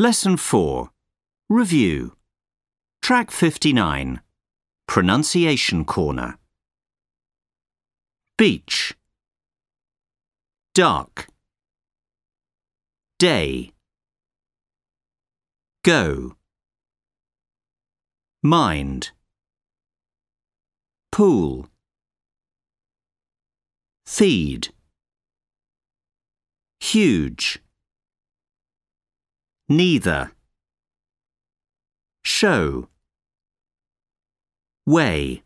Lesson 4 Review. Track 59 Pronunciation Corner. Beach. Dark. Day. Go. Mind. Pool. Feed. Huge Neither. Show. Way